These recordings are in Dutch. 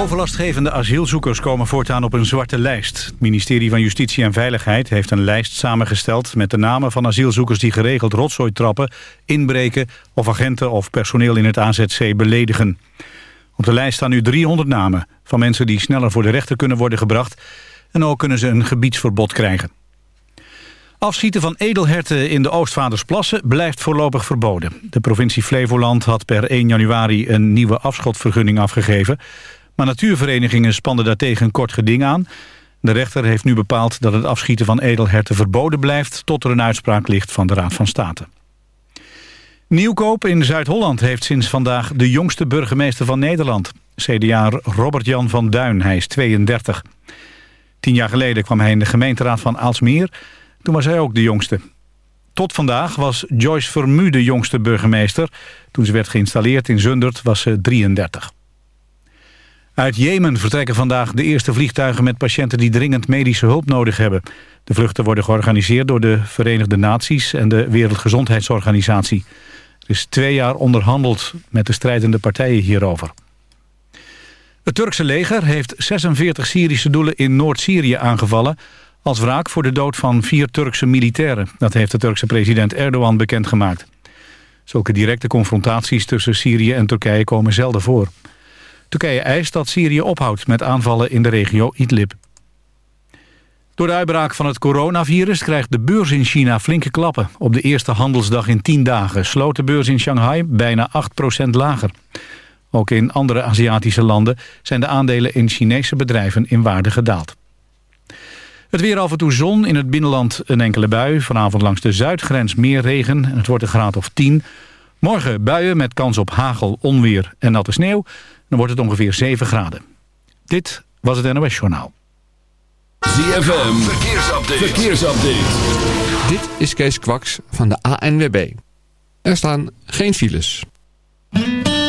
Overlastgevende asielzoekers komen voortaan op een zwarte lijst. Het ministerie van Justitie en Veiligheid heeft een lijst samengesteld... met de namen van asielzoekers die geregeld rotzooi trappen, inbreken... of agenten of personeel in het AZC beledigen. Op de lijst staan nu 300 namen van mensen die sneller voor de rechter kunnen worden gebracht... en ook kunnen ze een gebiedsverbod krijgen. Afschieten van edelherten in de Oostvadersplassen blijft voorlopig verboden. De provincie Flevoland had per 1 januari een nieuwe afschotvergunning afgegeven... maar natuurverenigingen spanden daartegen een kort geding aan. De rechter heeft nu bepaald dat het afschieten van edelherten verboden blijft... tot er een uitspraak ligt van de Raad van State. Nieuwkoop in Zuid-Holland heeft sinds vandaag de jongste burgemeester van Nederland. CDA Robert-Jan van Duin, hij is 32. Tien jaar geleden kwam hij in de gemeenteraad van Aalsmeer... Toen was hij ook de jongste. Tot vandaag was Joyce Vermu de jongste burgemeester. Toen ze werd geïnstalleerd in Zundert was ze 33. Uit Jemen vertrekken vandaag de eerste vliegtuigen met patiënten die dringend medische hulp nodig hebben. De vluchten worden georganiseerd door de Verenigde Naties en de Wereldgezondheidsorganisatie. Er is twee jaar onderhandeld met de strijdende partijen hierover. Het Turkse leger heeft 46 Syrische doelen in Noord-Syrië aangevallen als wraak voor de dood van vier Turkse militairen. Dat heeft de Turkse president Erdogan bekendgemaakt. Zulke directe confrontaties tussen Syrië en Turkije komen zelden voor. Turkije eist dat Syrië ophoudt met aanvallen in de regio Idlib. Door de uitbraak van het coronavirus krijgt de beurs in China flinke klappen. Op de eerste handelsdag in 10 dagen sloot de beurs in Shanghai bijna 8% lager. Ook in andere Aziatische landen zijn de aandelen in Chinese bedrijven in waarde gedaald. Het weer af en toe zon, in het binnenland een enkele bui. Vanavond langs de zuidgrens meer regen en het wordt een graad of 10. Morgen buien met kans op hagel, onweer en natte sneeuw. Dan wordt het ongeveer 7 graden. Dit was het NOS Journaal. ZFM, verkeersupdate. verkeersupdate. Dit is Kees Kwaks van de ANWB. Er staan geen files.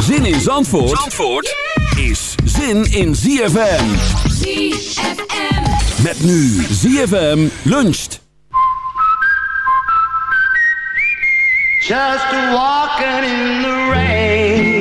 Zin in Zandvoort, Zandvoort is zin in ZFM. ZFM. Met nu ZFM luncht. Just walking in the rain,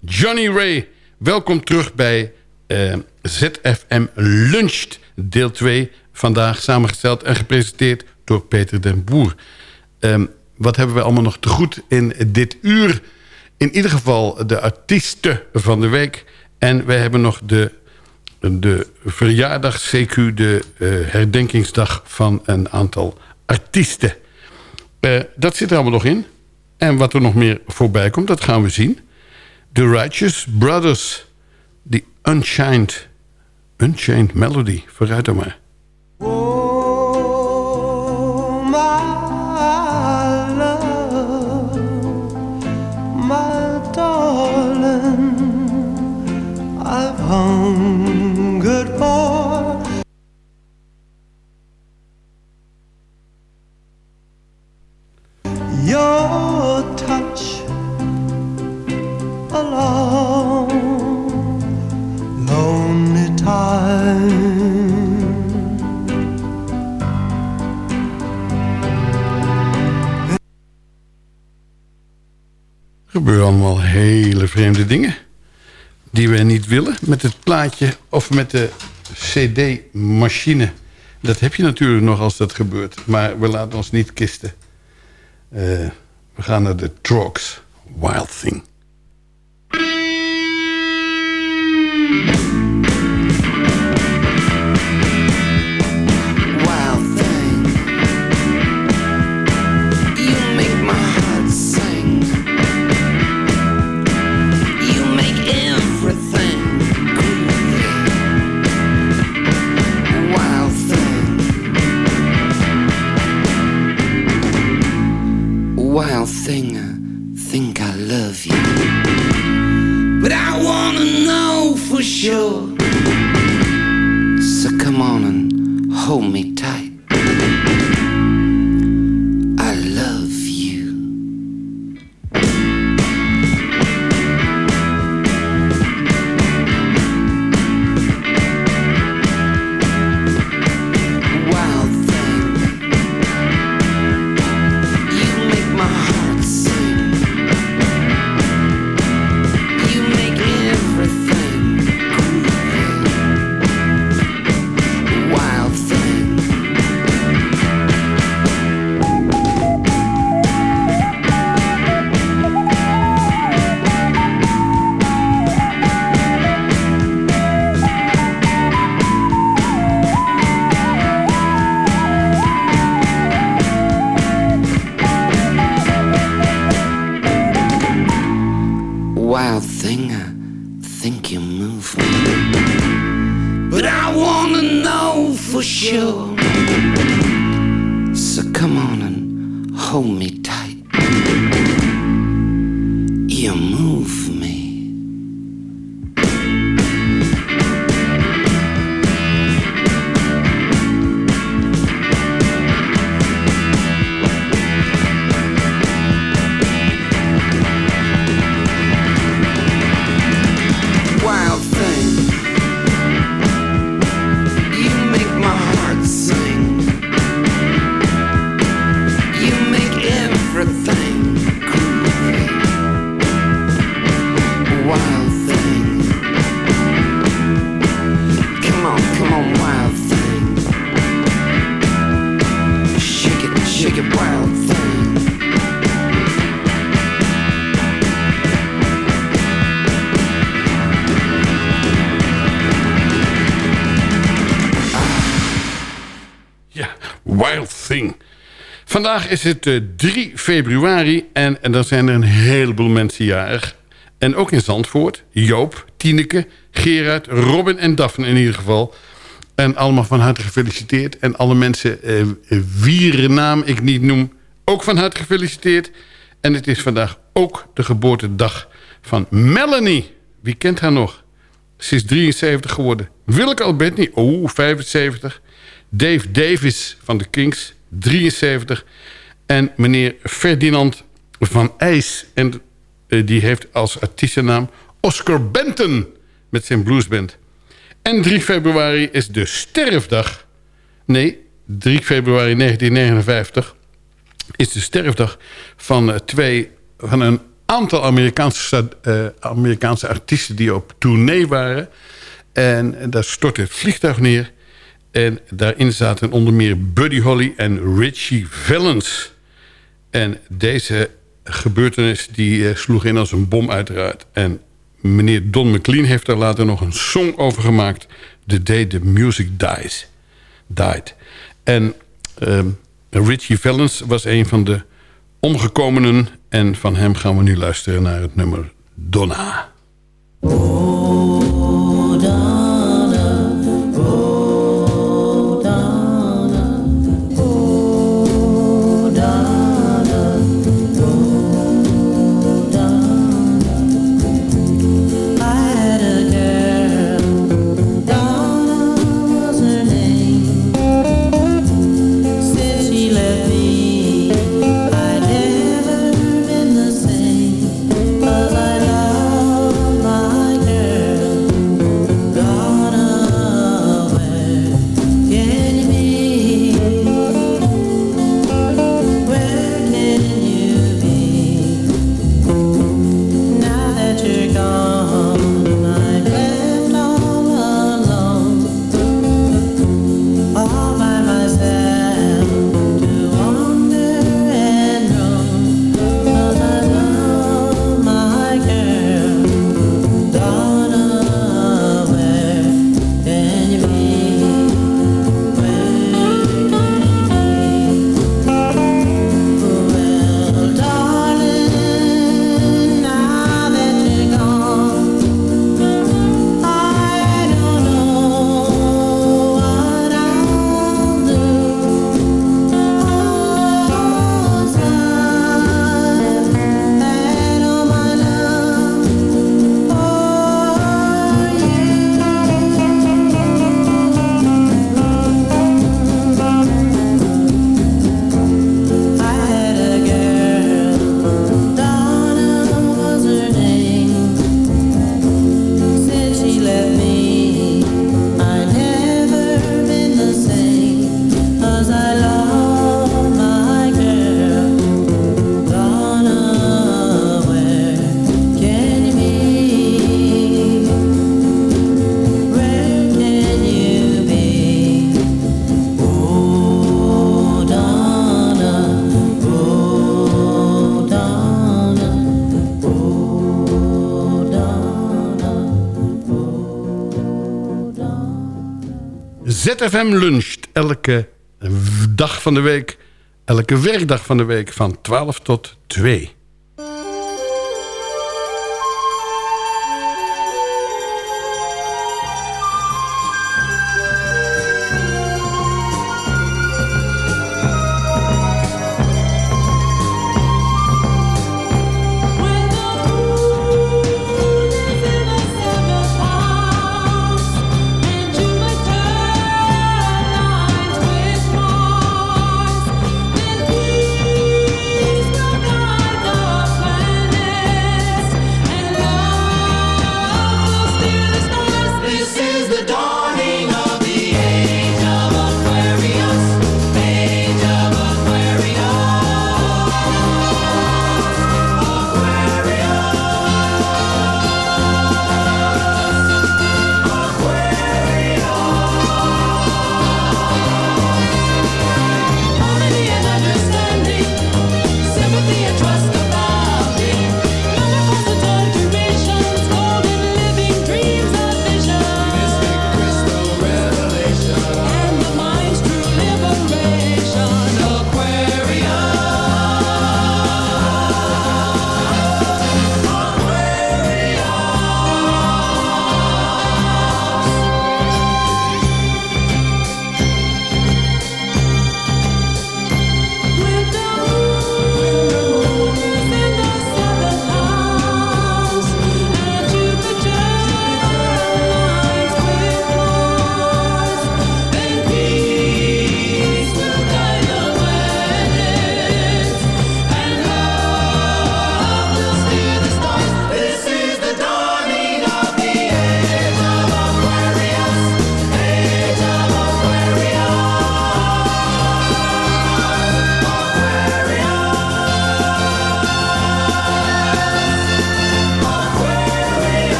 Johnny Ray, welkom terug bij eh, ZFM Luncht, deel 2. Vandaag samengesteld en gepresenteerd door Peter den Boer. Ehm, wat hebben we allemaal nog te goed in dit uur? In ieder geval de artiesten van de week. En we hebben nog de, de verjaardag, CQ, de eh, herdenkingsdag van een aantal artiesten. Eh, dat zit er allemaal nog in. En wat er nog meer voorbij komt, dat gaan we zien. The Righteous Brothers. The Unchained, Unchained Melody. Vooruit dan maar. Oh, vreemde dingen. Die we niet willen met het plaatje of met de cd-machine. Dat heb je natuurlijk nog als dat gebeurt. Maar we laten ons niet kisten. Eh, we gaan naar de Trogs. Wild Thing. For Vandaag is het eh, 3 februari en, en dan zijn er een heleboel mensen jarig. En ook in Zandvoort. Joop, Tineke, Gerard, Robin en Daphne in ieder geval. En allemaal van harte gefeliciteerd. En alle mensen eh, wier naam ik niet noem, ook van harte gefeliciteerd. En het is vandaag ook de geboortedag van Melanie. Wie kent haar nog? Ze is 73 geworden. Willeke Albertini, oh, 75. Dave Davis van de Kings, 73. En meneer Ferdinand van IJs. En eh, die heeft als artiestennaam Oscar Benton met zijn bluesband. En 3 februari is de sterfdag. Nee, 3 februari 1959 is de sterfdag van, eh, twee, van een aantal Amerikaanse, eh, Amerikaanse artiesten die op tournee waren. En daar stortte het vliegtuig neer. En daarin zaten onder meer Buddy Holly en Richie Valens. En deze gebeurtenis die eh, sloeg in als een bom uiteraard. En meneer Don McLean heeft daar later nog een song over gemaakt. The Day the Music Dies. Died. En ehm, Richie Valens was een van de omgekomenen. En van hem gaan we nu luisteren naar het nummer Donna. ZFM luncht elke dag van de week, elke werkdag van de week van 12 tot 2.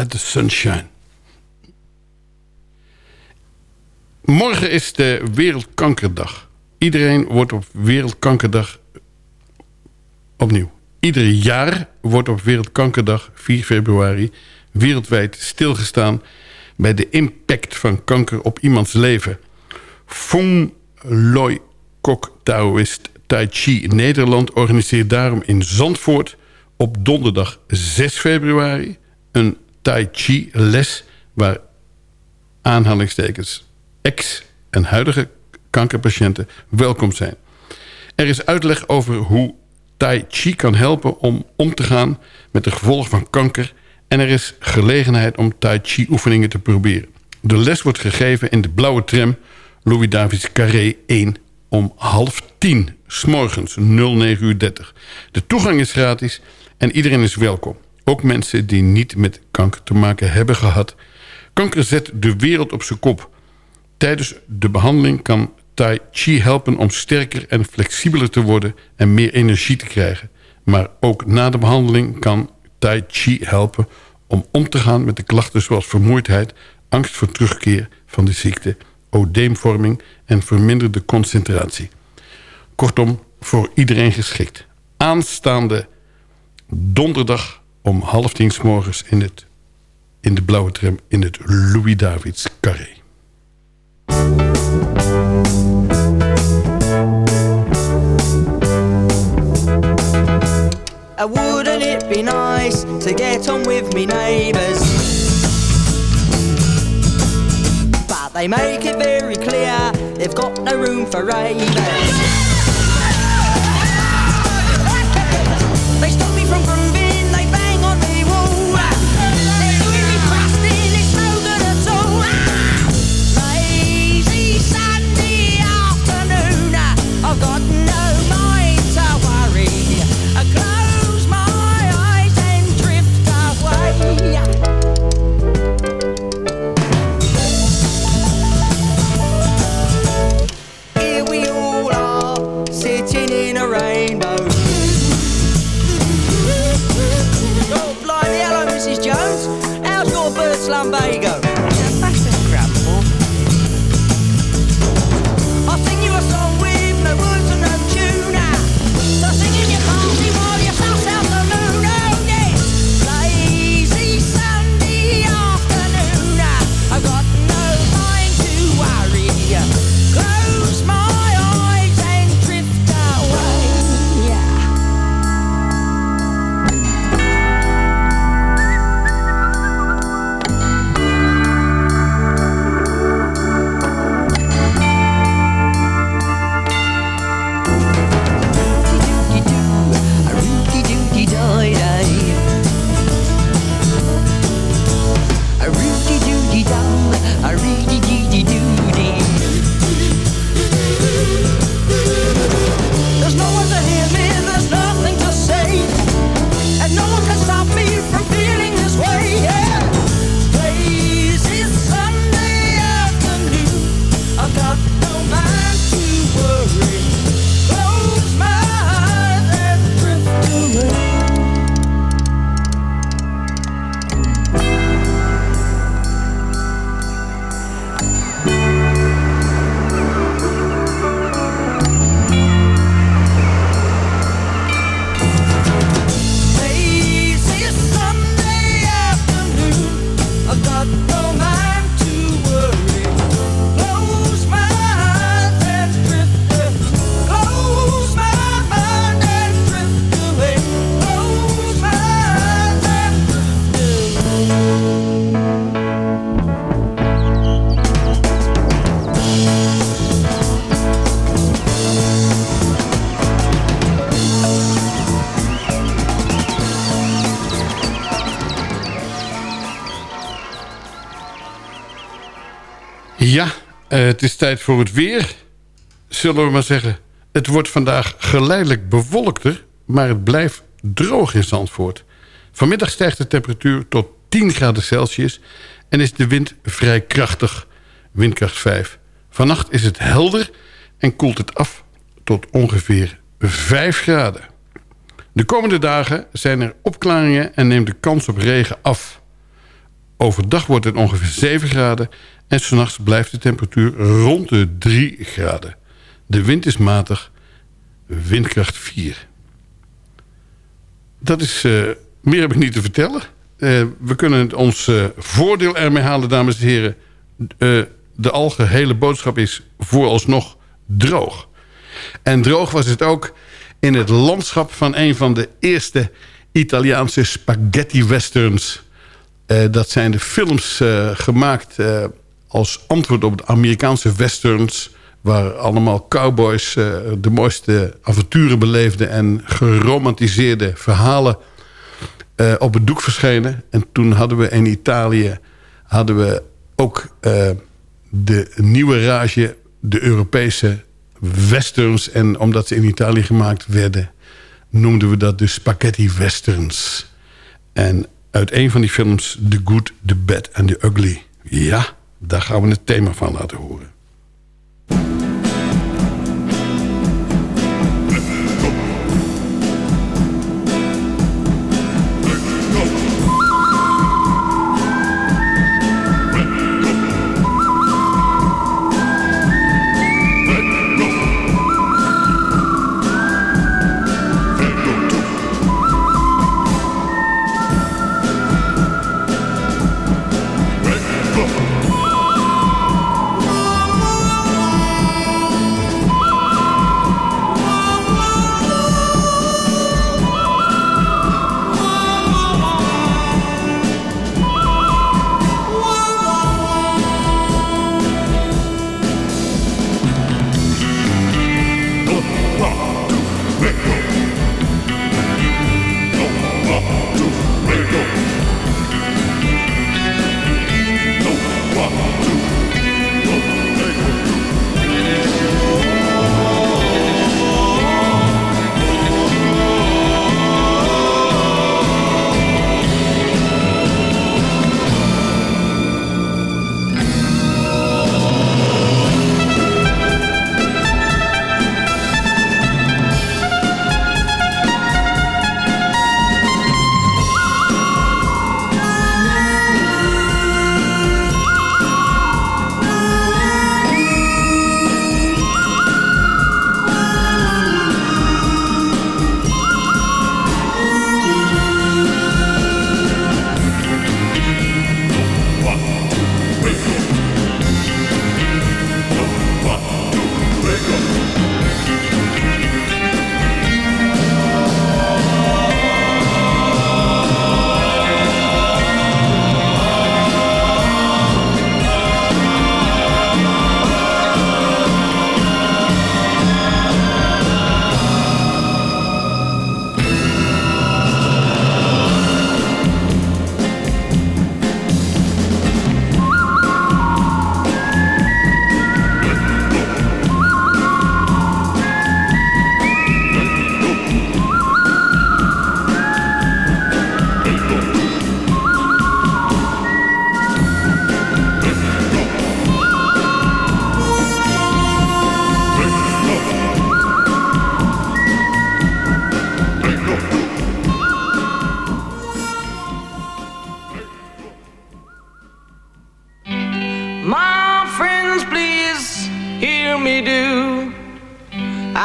Let the Sun Shine. Morgen is de Wereldkankerdag. Iedereen wordt op Wereldkankerdag opnieuw. Ieder jaar wordt op Wereldkankerdag 4 februari wereldwijd stilgestaan bij de impact van kanker op iemands leven. Fong Loi Kok Taoist Tai Chi Nederland organiseert daarom in Zandvoort op donderdag 6 februari een Tai Chi les waar aanhalingstekens ex- en huidige kankerpatiënten welkom zijn. Er is uitleg over hoe Tai Chi kan helpen om om te gaan met de gevolgen van kanker... en er is gelegenheid om Tai Chi oefeningen te proberen. De les wordt gegeven in de blauwe tram Louis Davids Carré 1 om half tien, smorgens 09 uur 30. De toegang is gratis en iedereen is welkom. Ook mensen die niet met kanker te maken hebben gehad. Kanker zet de wereld op zijn kop. Tijdens de behandeling kan Tai Chi helpen om sterker en flexibeler te worden... en meer energie te krijgen. Maar ook na de behandeling kan Tai Chi helpen om om te gaan met de klachten zoals vermoeidheid... angst voor terugkeer van de ziekte, odeemvorming en verminderde concentratie. Kortom, voor iedereen geschikt. Aanstaande donderdag om half tien 's morgens in, het, in de blauwe tram... in het Louis Davids Carré. Uh, wouldn't it be nice to get on with me neighbours? But they make it very clear they've got no room for ravers. Voor het weer. Zullen we maar zeggen. Het wordt vandaag geleidelijk bewolkter... maar het blijft droog in Zandvoort. Vanmiddag stijgt de temperatuur tot 10 graden Celsius... en is de wind vrij krachtig, windkracht 5. Vannacht is het helder en koelt het af tot ongeveer 5 graden. De komende dagen zijn er opklaringen en neemt de kans op regen af. Overdag wordt het ongeveer 7 graden en s'nachts blijft de temperatuur rond de 3 graden. De wind is matig, windkracht 4. Dat is, eh, meer heb ik niet te vertellen. Eh, we kunnen ons eh, voordeel ermee halen, dames en heren. De algehele boodschap is vooralsnog droog. En droog was het ook in het landschap van een van de eerste Italiaanse spaghetti westerns. Dat zijn de films gemaakt als antwoord op de Amerikaanse westerns... waar allemaal cowboys eh, de mooiste avonturen beleefden... en geromantiseerde verhalen eh, op het doek verschenen. En toen hadden we in Italië hadden we ook eh, de nieuwe rage, de Europese westerns. En omdat ze in Italië gemaakt werden, noemden we dat de spaghetti westerns. En uit een van die films, The Good, The Bad and The Ugly. Ja, daar gaan we het thema van laten horen.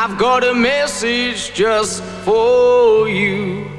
I've got a message just for you.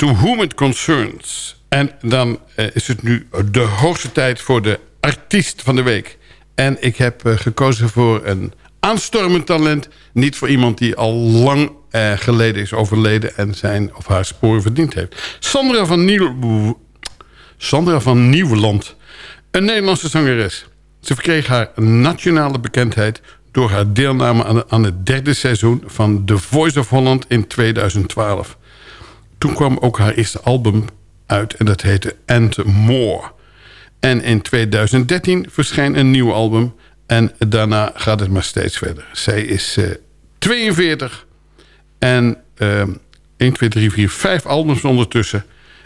To Whom It Concerns. En dan eh, is het nu de hoogste tijd voor de artiest van de week. En ik heb eh, gekozen voor een aanstormend talent. Niet voor iemand die al lang eh, geleden is overleden... en zijn of haar sporen verdiend heeft. Sandra van. Sandra van Nieuweland. Een Nederlandse zangeres. Ze verkreeg haar nationale bekendheid... door haar deelname aan het derde seizoen van The Voice of Holland in 2012. Toen kwam ook haar eerste album uit en dat heette And More. En in 2013 verscheen een nieuw album en daarna gaat het maar steeds verder. Zij is eh, 42 en eh, 1, 2, 3, 4, 5 albums ondertussen.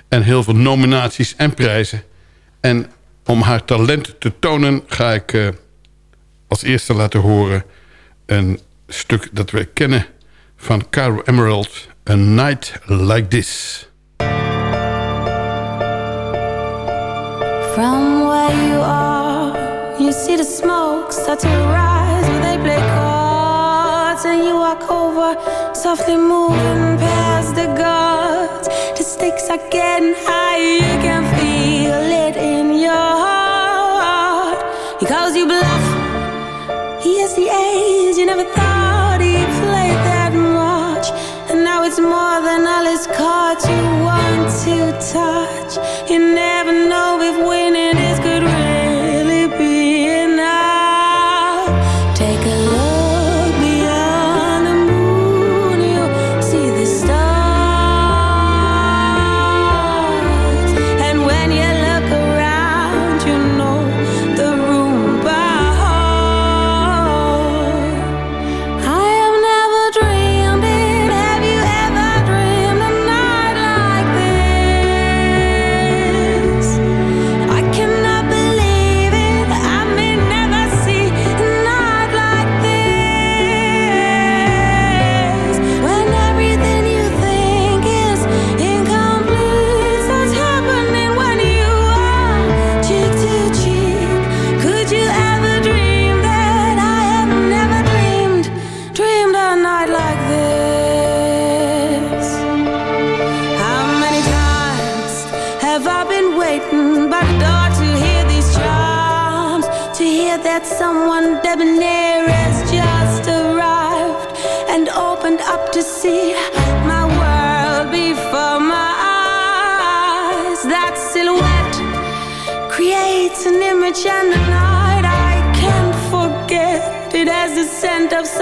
En heel veel nominaties en prijzen. En om haar talent te tonen ga ik eh, als eerste laten horen... een stuk dat we kennen van Caro Emerald... A Night Like This. From where you are, you see the smoke start to rise where they play cards, and you walk over, softly moving past the guards. The stakes are getting high, touch. You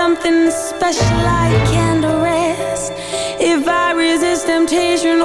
something special I can't rest. If I resist temptation,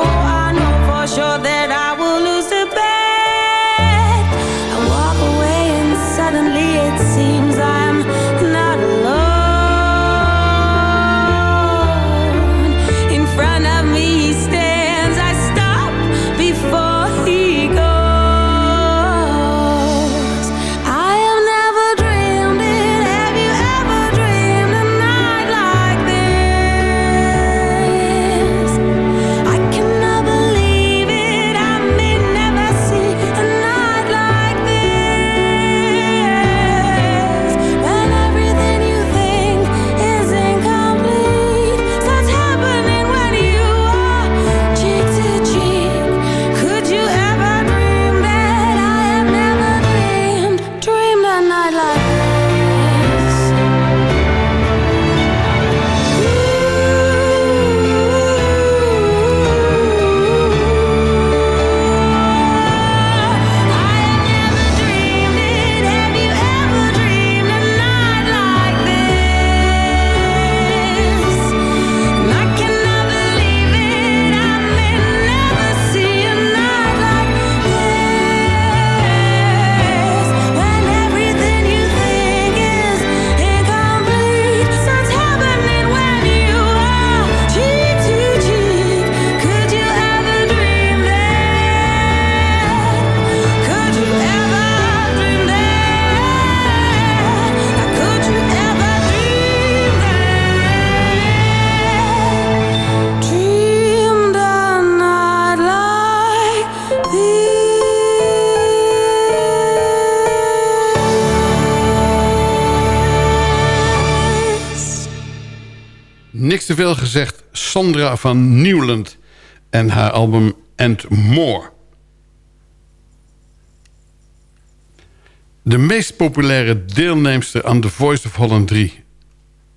Niks te veel gezegd, Sandra van Nieuwland en haar album And More. De meest populaire deelnemster aan The Voice of Holland 3.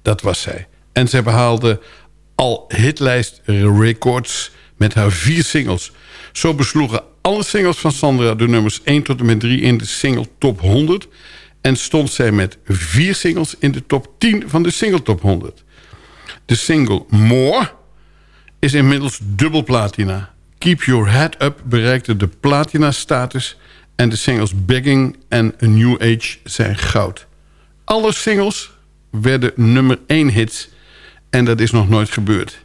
Dat was zij. En zij behaalde al hitlijst records met haar vier singles. Zo besloegen alle singles van Sandra de nummers 1 tot en met 3 in de single top 100. En stond zij met vier singles in de top 10 van de single top 100. De single More is inmiddels dubbel platina. Keep Your Head Up bereikte de platina-status... en de singles Begging en A New Age zijn goud. Alle singles werden nummer 1 hits... en dat is nog nooit gebeurd.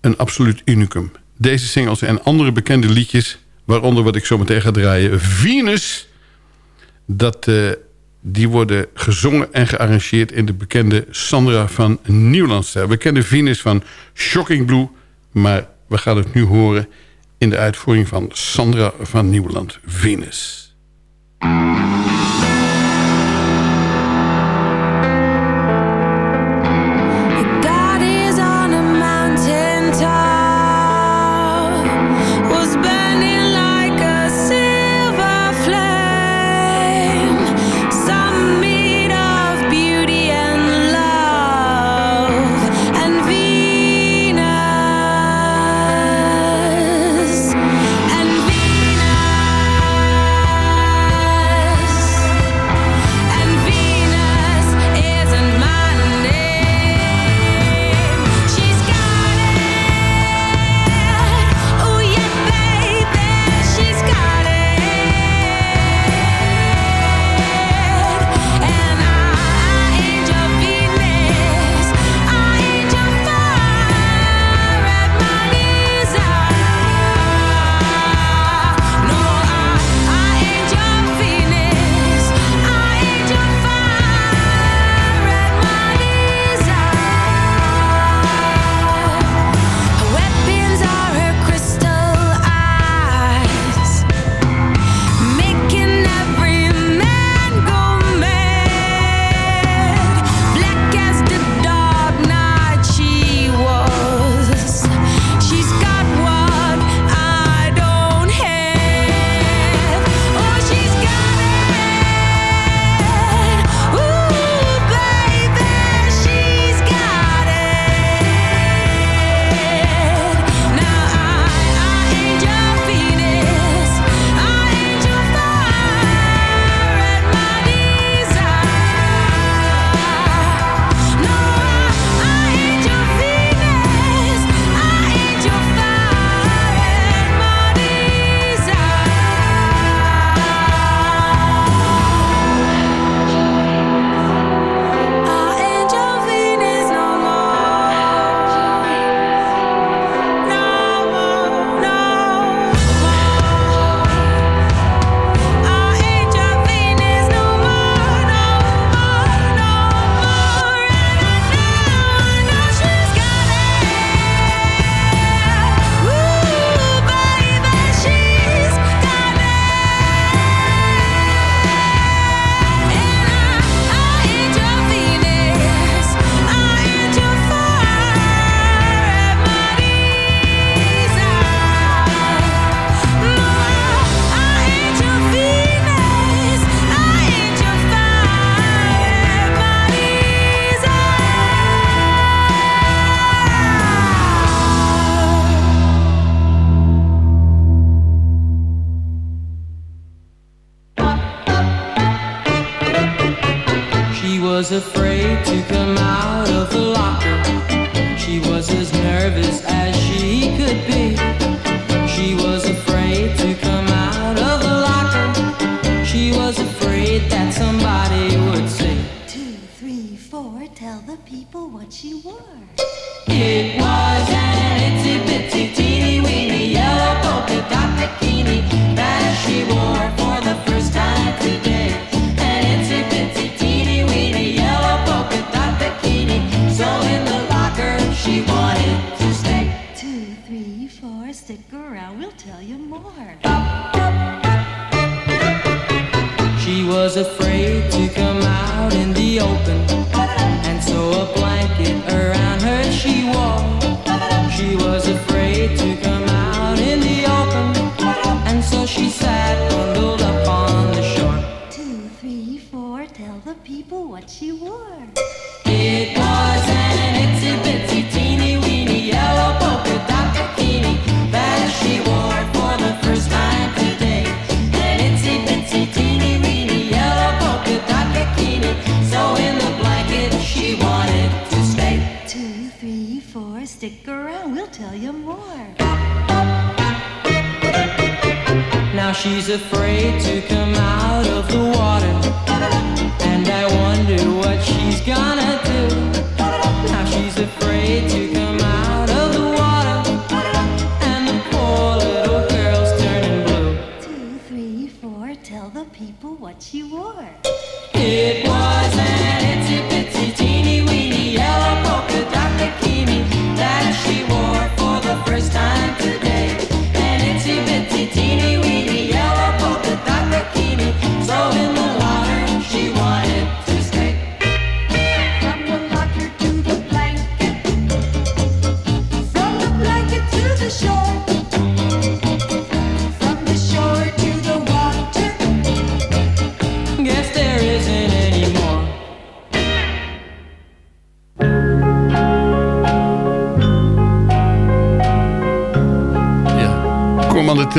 Een absoluut unicum. Deze singles en andere bekende liedjes... waaronder wat ik zo meteen ga draaien... Venus, dat, eh, die worden gezongen en gearrangeerd... in de bekende Sandra van Nieuwlandstijl. We kennen Venus van Shocking Blue... maar we gaan het nu horen in de uitvoering van Sandra van Nieuwland, Venus.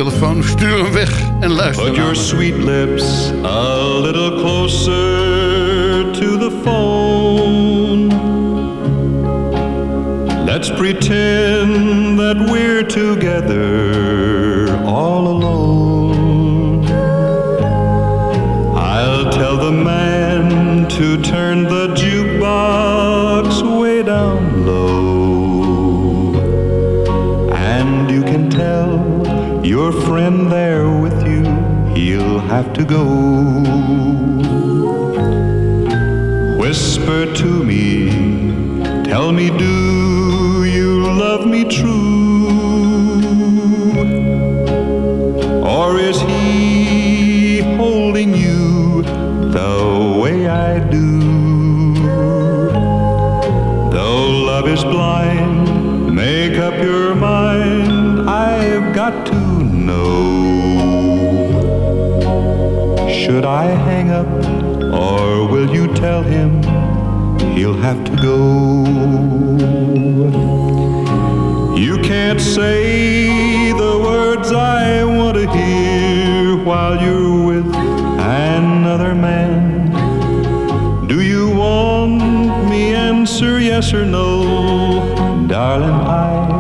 Telefoon, stuur hem weg en luister Put your sweet lips got to know. Should I hang up, or will you tell him he'll have to go? You can't say the words I want to hear while you're with another man. Do you want me answer yes or no? Darling, I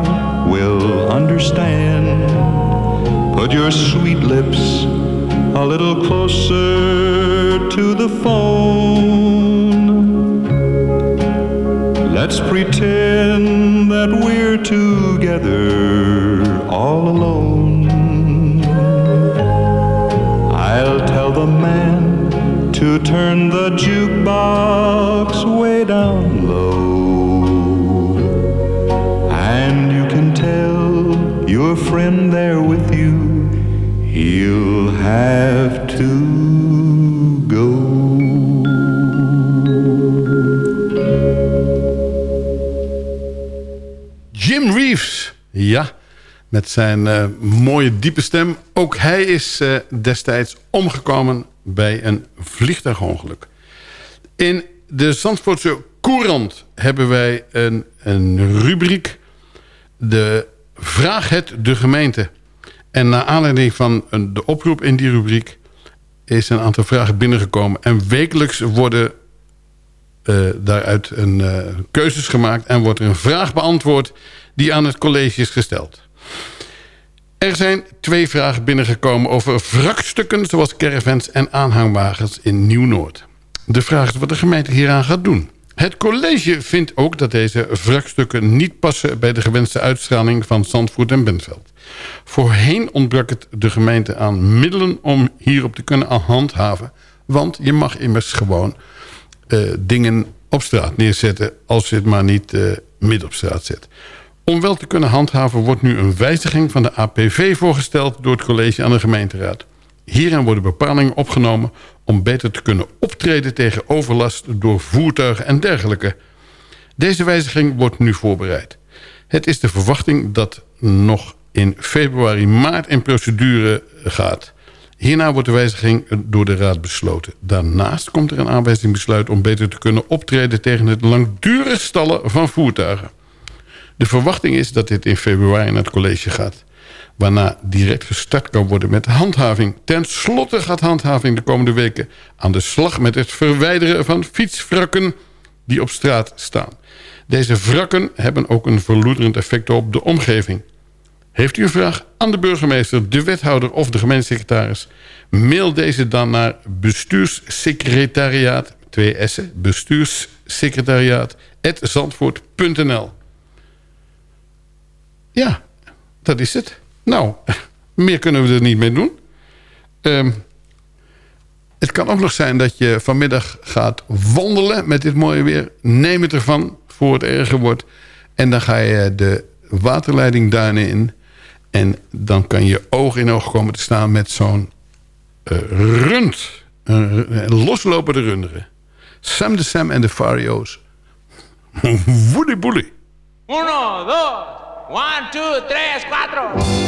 will understand. Put your sweet lips a little closer to the phone. Let's pretend that we're together all alone. I'll tell the man to turn the jukebox way down friend there with you, he'll have to go. Jim Reeves, ja, met zijn eh, mooie diepe stem. Ook hij is eh, destijds omgekomen bij een vliegtuigongeluk. In de Zandvoortse Courant hebben wij een, een rubriek... de Vraag het de gemeente. En naar aanleiding van de oproep in die rubriek... is een aantal vragen binnengekomen. En wekelijks worden eh, daaruit een, eh, keuzes gemaakt... en wordt er een vraag beantwoord die aan het college is gesteld. Er zijn twee vragen binnengekomen over wrakstukken... zoals caravans en aanhangwagens in Nieuw-Noord. De vraag is wat de gemeente hieraan gaat doen. Het college vindt ook dat deze wrakstukken niet passen... bij de gewenste uitstraling van Zandvoort en Bentveld. Voorheen ontbrak het de gemeente aan middelen om hierop te kunnen handhaven. Want je mag immers gewoon eh, dingen op straat neerzetten... als je het maar niet eh, midden op straat zet. Om wel te kunnen handhaven wordt nu een wijziging van de APV voorgesteld... door het college aan de gemeenteraad. Hierin worden bepalingen opgenomen om beter te kunnen optreden tegen overlast door voertuigen en dergelijke. Deze wijziging wordt nu voorbereid. Het is de verwachting dat nog in februari, maart in procedure gaat. Hierna wordt de wijziging door de raad besloten. Daarnaast komt er een aanwijzingbesluit om beter te kunnen optreden... tegen het langdurig stallen van voertuigen. De verwachting is dat dit in februari naar het college gaat. Waarna direct gestart kan worden met handhaving. Ten slotte gaat handhaving de komende weken aan de slag... met het verwijderen van fietswrakken die op straat staan. Deze wrakken hebben ook een verloederend effect op de omgeving. Heeft u een vraag aan de burgemeester, de wethouder of de gemeentesecretaris? Mail deze dan naar bestuurssecretariaat, twee bestuurssecretariaat, zandvoort.nl. Ja, dat is het. Nou, meer kunnen we er niet mee doen. Ehm, het kan ook nog zijn dat je vanmiddag gaat wandelen met dit mooie weer. Neem het ervan voor het erger wordt. En dan ga je de waterleiding duinen in. En dan kan je oog in oog komen te staan met zo'n eh, rund. Een, loslopende runderen. Sam de Sam en de Fario's. Woelie boelie. Uno, dos, one, two, tres, cuatro.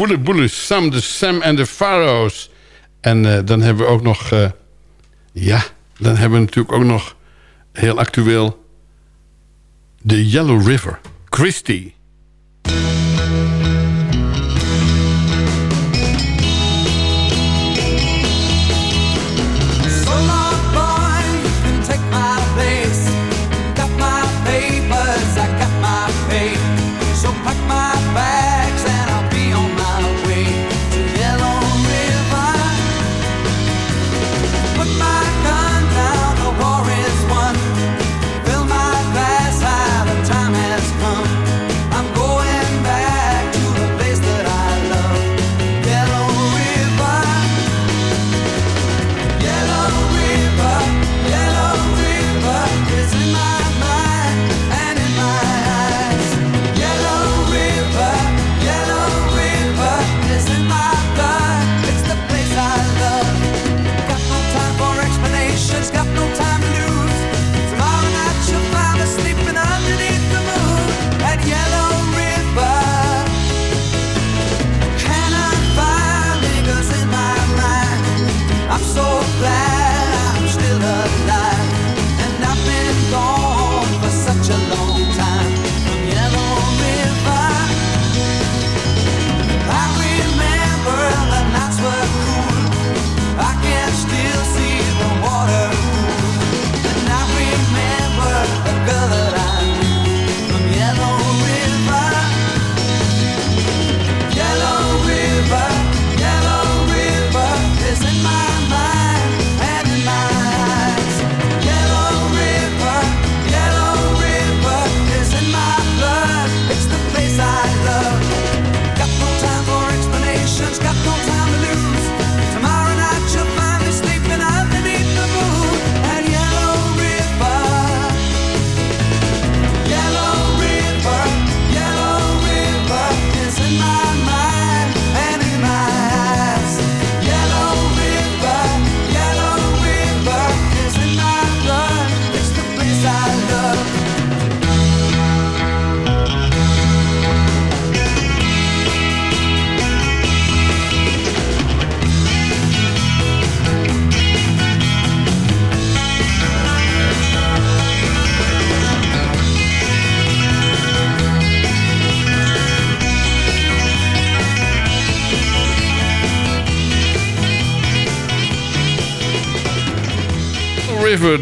Woele boele, Sam de Sam en de Pharaohs. En eh, dan hebben we ook nog... eh, ja, dan hebben we natuurlijk ook nog heel actueel... de Yellow River, Christie.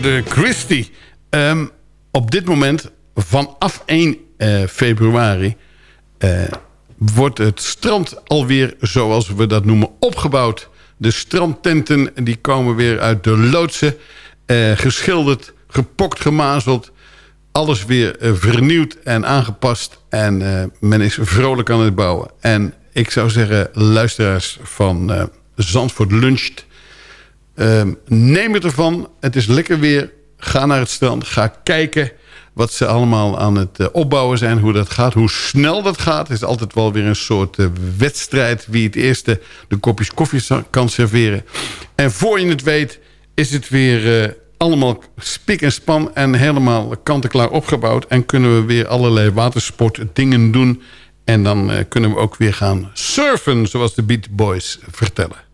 De Christie. Ehm, op dit moment, vanaf 1 eh, februari... eh, wordt het strand alweer, zoals we dat noemen, opgebouwd. De strandtenten die komen weer uit de loodsen. eh, geschilderd, gepokt, gemazeld. Alles weer vernieuwd en aangepast. En men is vrolijk aan het bouwen. En ik zou zeggen, luisteraars van Zandvoort Luncht... Ehm, neem het ervan. Het is lekker weer. Ga naar het strand. Ga kijken wat ze allemaal aan het eh, opbouwen zijn. Hoe dat gaat. Hoe snel dat gaat. Het is altijd wel weer een soort eh, wedstrijd. Wie het eerste de kopjes koffie kan serveren. En voor je het weet is het weer eh, allemaal spik en span. En helemaal kant-en-klaar opgebouwd. En kunnen we weer allerlei watersportdingen doen. En dan kunnen we ook weer gaan surfen. Zoals de Beat Boys vertellen.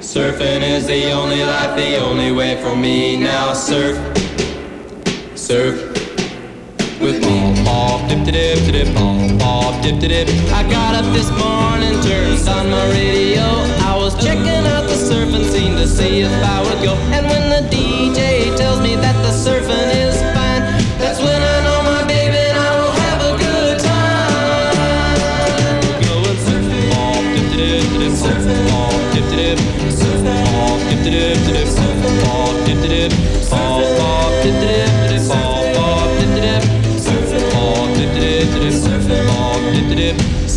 Surfing is the only life, the only way for me. Now surf, surf with me. Pop, dip, dip, dip, dip, pop, pop, dip, dip, dip. I got up this morning, turned on my radio. I was checking out the surfing scene to see if I would go. And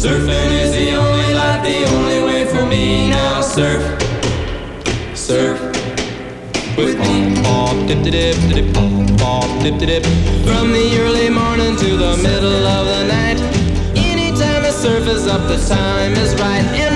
Surfing is the only life, the only way for me. Now surf, surf with me. From the early morning to the middle of the night. Anytime the surf is up, the time is right.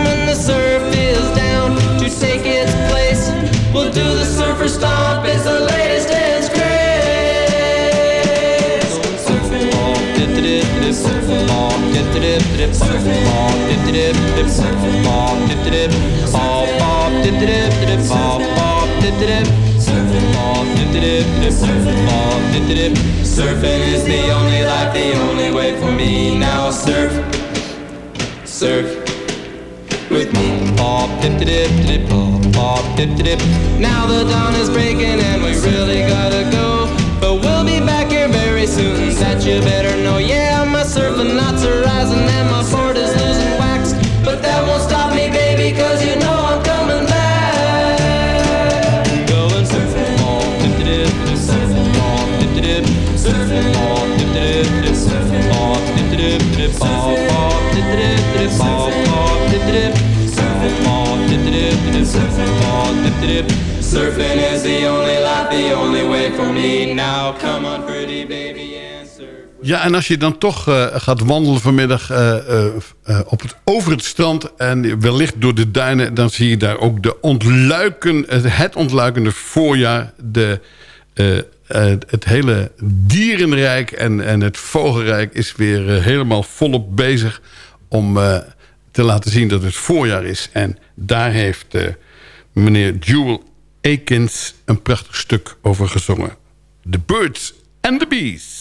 Dip, dip, surfing, is the only life, the only way for me. Now surf, surf with me. Pop, dip, dip, dip, pop, pop, dip, dip. Now the dawn is breaking and we really gotta go. Soon, that you better know. Yeah, my surfing knots are rising and my board is losing wax. But that won't stop me, baby, cause you know I'm coming back. Going surfing, pop, dip, surfing, pop, dip, surfing, pop, dip, surfing, pop, dip, dip, pop, dip, dip, pop, dip, dip, surfing, pop, dip, dip, surfing, pop, dip, dip. Surfing is the only life, the only way for me. Now come on, pretty baby, and surf. Ja, en als je dan toch eh, gaat wandelen vanmiddag eh, eh, op het, over het strand... en wellicht door de duinen... dan zie je daar ook de ontluiken, het, ontluikende voorjaar... De, het hele dierenrijk en, en het vogelrijk is weer helemaal volop bezig... om te laten zien dat het voorjaar is. En daar heeft meneer Jewel Akins een prachtig stuk over gezongen. The Birds and the Bees.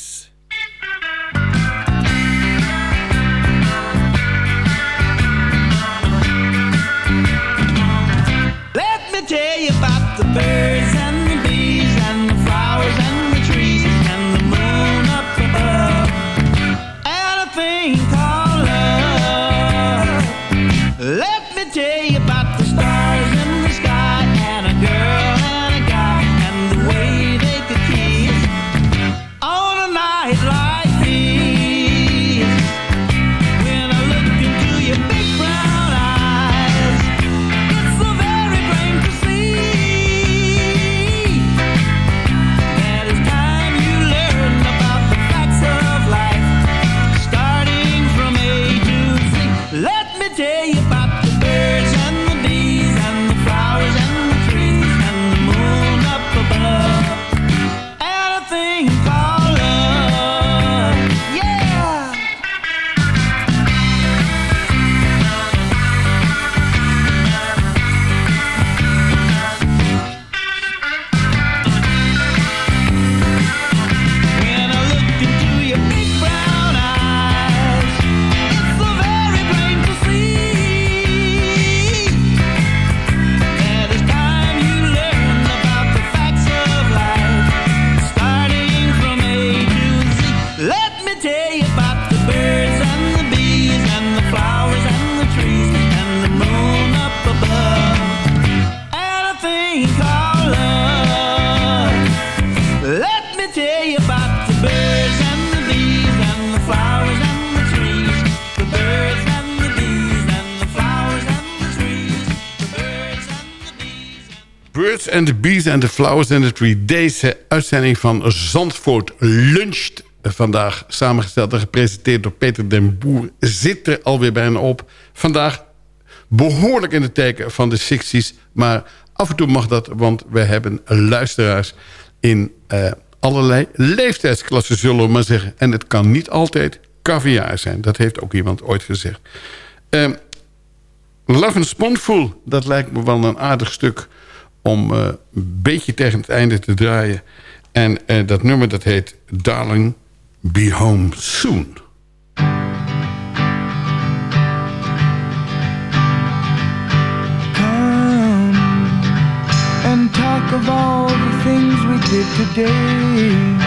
And the Bees and the Flowers and the Tree. Deze uitzending van Zandvoort Luncht. Vandaag samengesteld en gepresenteerd door Peter den Boer. Zit er alweer bijna op. Vandaag behoorlijk in het teken van de 60s. Maar af en toe mag dat, want we hebben luisteraars in eh, allerlei leeftijdsklassen, zullen we maar zeggen. En het kan niet altijd caviar zijn. Dat heeft ook iemand ooit gezegd. Ehm, Love and Spoonful, dat lijkt me wel een aardig stuk om eh, een beetje tegen het einde te draaien. En eh, dat nummer dat heet Darling, Be Home Soon. Come and talk of all the things we did today.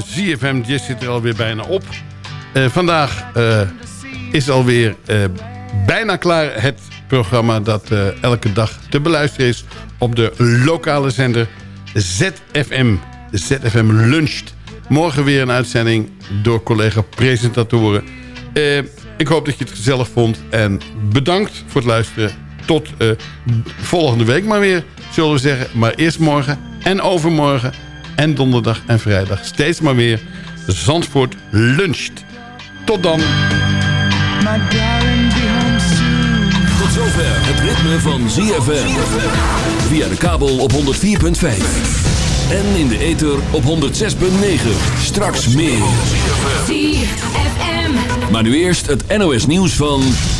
ZFM Jazz zit er alweer bijna op. Eh, vandaag eh, is alweer eh bijna klaar het programma... dat elke dag te beluisteren is op de lokale zender ZFM. ZFM Luncht. Morgen weer een uitzending door collega-presentatoren. Ik hoop dat je het gezellig vond. En bedankt voor het luisteren. Tot volgende week maar weer, zullen we zeggen. Maar eerst morgen en overmorgen en donderdag en vrijdag. Steeds maar weer Zandvoort luncht. Tot dan. Tot zover het ritme van ZFM. Via de kabel op 104.5. En in de ether op 106.9. Straks meer. ZFM. Maar nu eerst het NOS nieuws van...